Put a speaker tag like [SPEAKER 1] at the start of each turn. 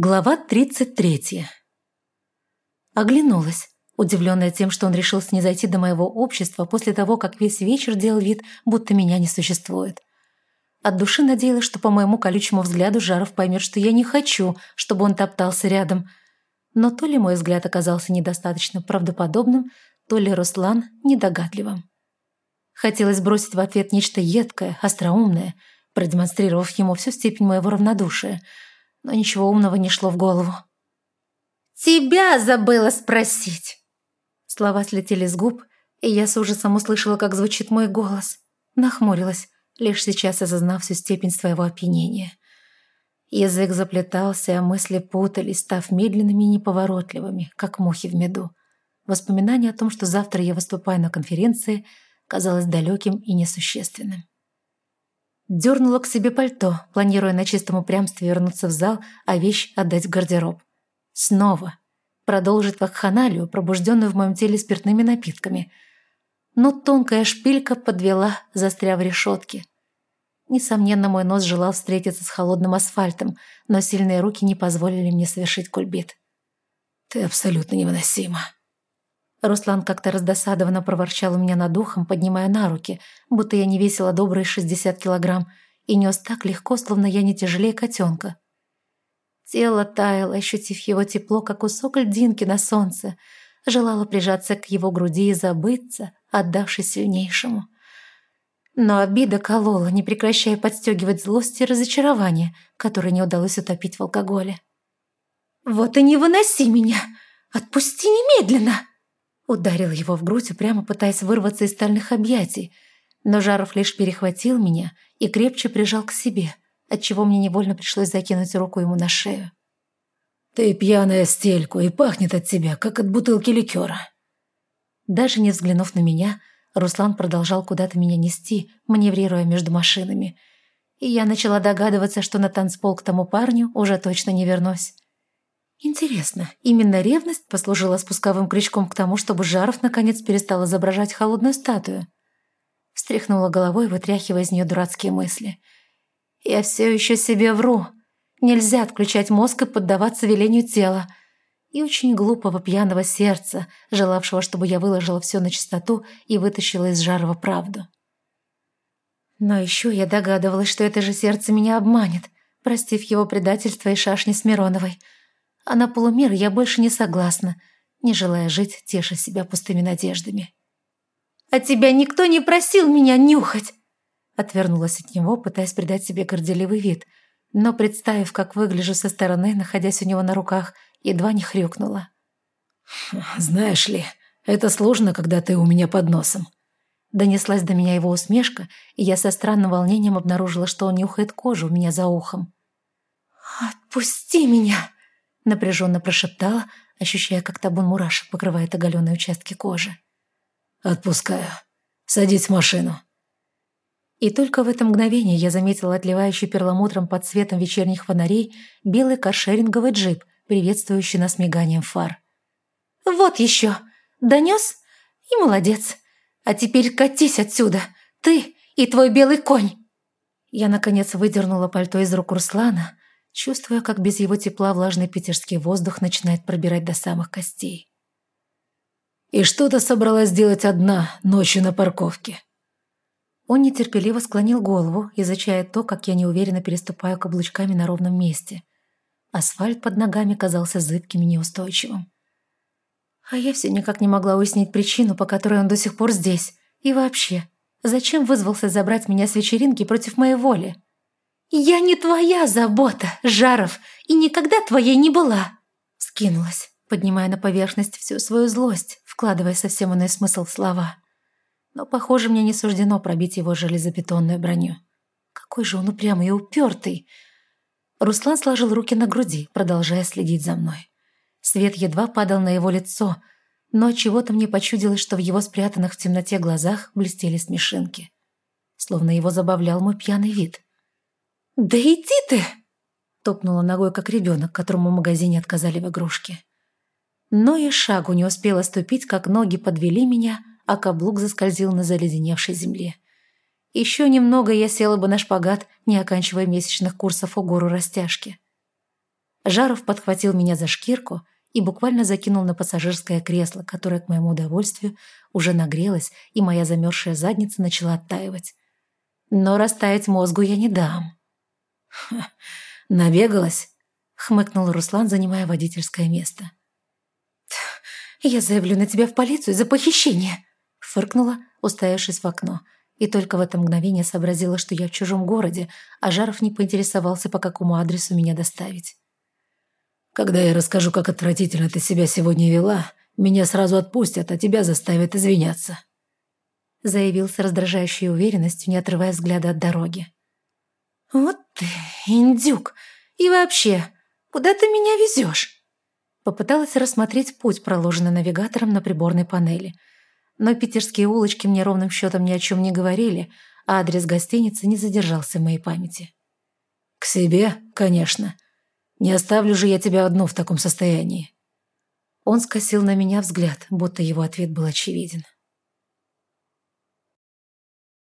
[SPEAKER 1] Глава 33. Оглянулась, удивленная тем, что он решил снизойти до моего общества после того, как весь вечер делал вид, будто меня не существует. От души надеялась, что по моему колючему взгляду Жаров поймет, что я не хочу, чтобы он топтался рядом. Но то ли мой взгляд оказался недостаточно правдоподобным, то ли Руслан недогадливым. Хотелось бросить в ответ нечто едкое, остроумное, продемонстрировав ему всю степень моего равнодушия – но ничего умного не шло в голову. «Тебя забыла спросить!» Слова слетели с губ, и я с ужасом услышала, как звучит мой голос. Нахмурилась, лишь сейчас осознав всю степень своего опьянения. Язык заплетался, а мысли путались, став медленными и неповоротливыми, как мухи в меду. Воспоминание о том, что завтра я выступаю на конференции, казалось далеким и несущественным. Дернула к себе пальто, планируя на чистом упрямстве вернуться в зал, а вещь отдать в гардероб. Снова. Продолжить вакханалию, пробужденную в моем теле спиртными напитками. Но тонкая шпилька подвела, застряв в решетке. Несомненно, мой нос желал встретиться с холодным асфальтом, но сильные руки не позволили мне совершить кульбит. «Ты абсолютно невыносима», Руслан как-то раздосадованно проворчал у меня над ухом, поднимая на руки, будто я не весила добрые 60 килограмм, и нес так легко, словно я не тяжелее котенка. Тело таяло, ощутив его тепло, как кусок льдинки на солнце, желала прижаться к его груди и забыться, отдавшись сильнейшему. Но обида колола, не прекращая подстегивать злость и разочарование, которое не удалось утопить в алкоголе. «Вот и не выноси меня! Отпусти немедленно!» Ударил его в грудь, прямо пытаясь вырваться из стальных объятий. Но Жаров лишь перехватил меня и крепче прижал к себе, отчего мне невольно пришлось закинуть руку ему на шею. «Ты пьяная стельку, и пахнет от тебя, как от бутылки ликера». Даже не взглянув на меня, Руслан продолжал куда-то меня нести, маневрируя между машинами. И я начала догадываться, что на танцпол к тому парню уже точно не вернусь. Интересно, именно ревность послужила спусковым крючком к тому, чтобы Жаров наконец перестал изображать холодную статую? Встряхнула головой, вытряхивая из нее дурацкие мысли. «Я все еще себе вру. Нельзя отключать мозг и поддаваться велению тела. И очень глупого пьяного сердца, желавшего, чтобы я выложила все на чистоту и вытащила из Жарова правду. Но еще я догадывалась, что это же сердце меня обманет, простив его предательство и шашни с Мироновой — а на полумер я больше не согласна, не желая жить, теша себя пустыми надеждами. «А тебя никто не просил меня нюхать!» Отвернулась от него, пытаясь придать себе горделивый вид, но, представив, как выгляжу со стороны, находясь у него на руках, едва не хрюкнула.
[SPEAKER 2] «Знаешь ли, это сложно, когда ты у меня под носом».
[SPEAKER 1] Донеслась до меня его усмешка, и я со странным волнением обнаружила, что он нюхает кожу у меня за ухом. «Отпусти меня!» Напряженно прошептала, ощущая, как табун мурашек покрывает оголенные участки кожи.
[SPEAKER 2] «Отпускаю. Садись в машину».
[SPEAKER 1] И только в это мгновение я заметила отливающий перламутром под цветом вечерних фонарей белый каршеринговый джип, приветствующий нас миганием фар. «Вот еще! Донес? И молодец! А теперь катись отсюда! Ты и твой белый конь!» Я, наконец, выдернула пальто из рук Руслана, чувствуя, как без его тепла влажный питерский воздух начинает пробирать до самых костей.
[SPEAKER 2] «И что ты собралась делать одна ночью на парковке?»
[SPEAKER 1] Он нетерпеливо склонил голову, изучая то, как я неуверенно переступаю каблучками на ровном месте. Асфальт под ногами казался зыбким и неустойчивым. А я все никак не могла уяснить причину, по которой он до сих пор здесь. И вообще, зачем вызвался забрать меня с вечеринки против моей воли? «Я не твоя забота, Жаров, и никогда твоей не была!» Скинулась, поднимая на поверхность всю свою злость, вкладывая совсем иной смысл в слова. Но, похоже, мне не суждено пробить его железобетонную броню. Какой же он упрямый и упертый! Руслан сложил руки на груди, продолжая следить за мной. Свет едва падал на его лицо, но чего-то мне почудилось, что в его спрятанных в темноте глазах блестели смешинки. Словно его забавлял мой пьяный вид. «Да иди ты!» — топнула ногой, как ребенок, которому в магазине отказали в игрушке. Но и шагу не успела ступить, как ноги подвели меня, а каблук заскользил на заледеневшей земле. Еще немного я села бы на шпагат, не оканчивая месячных курсов у гору растяжки. Жаров подхватил меня за шкирку и буквально закинул на пассажирское кресло, которое, к моему удовольствию, уже нагрелось, и моя замерзшая задница начала оттаивать. Но растаять мозгу я не дам.
[SPEAKER 2] «Набегалась?»
[SPEAKER 1] — хмыкнул Руслан, занимая водительское место. «Я заявлю на тебя в полицию за похищение!» — фыркнула, уставившись в окно. И только в это мгновение сообразила, что я в чужом городе, а Жаров не поинтересовался, по какому адресу меня доставить.
[SPEAKER 2] Когда я расскажу, как отвратительно ты себя сегодня вела, меня сразу отпустят, а тебя заставят извиняться», — заявил с раздражающей уверенностью, не отрывая взгляда от дороги.
[SPEAKER 1] «Вот ты, индюк! И вообще, куда ты меня везешь?» Попыталась рассмотреть путь, проложенный навигатором на приборной панели. Но питерские улочки мне ровным счетом ни о чем не говорили, а адрес гостиницы не задержался в моей памяти.
[SPEAKER 2] «К себе, конечно», не оставлю же я тебя одну в таком состоянии».
[SPEAKER 1] Он скосил на меня взгляд, будто его ответ был очевиден.